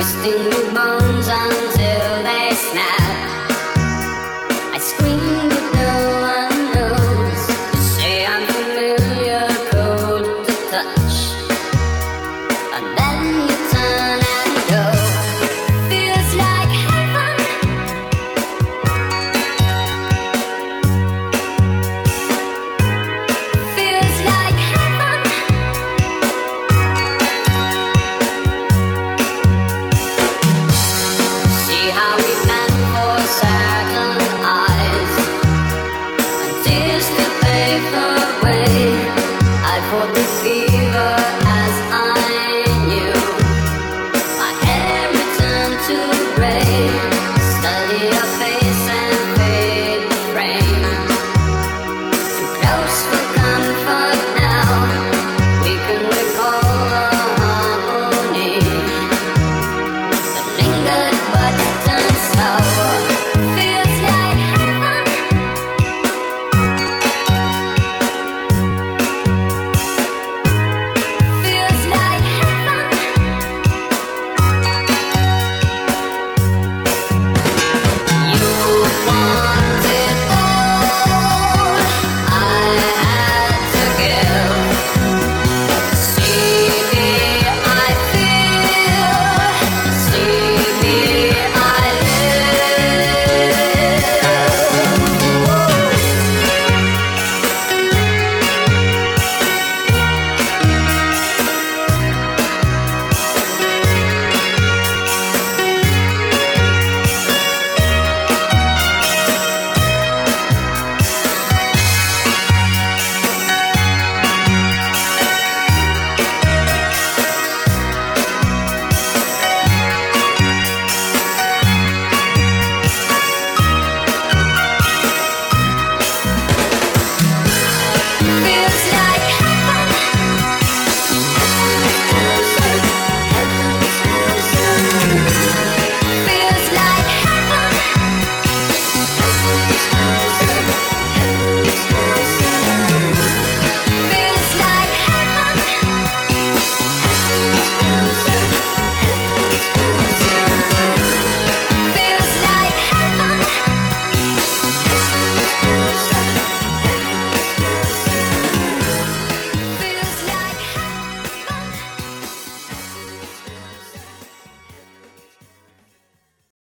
Twisting you.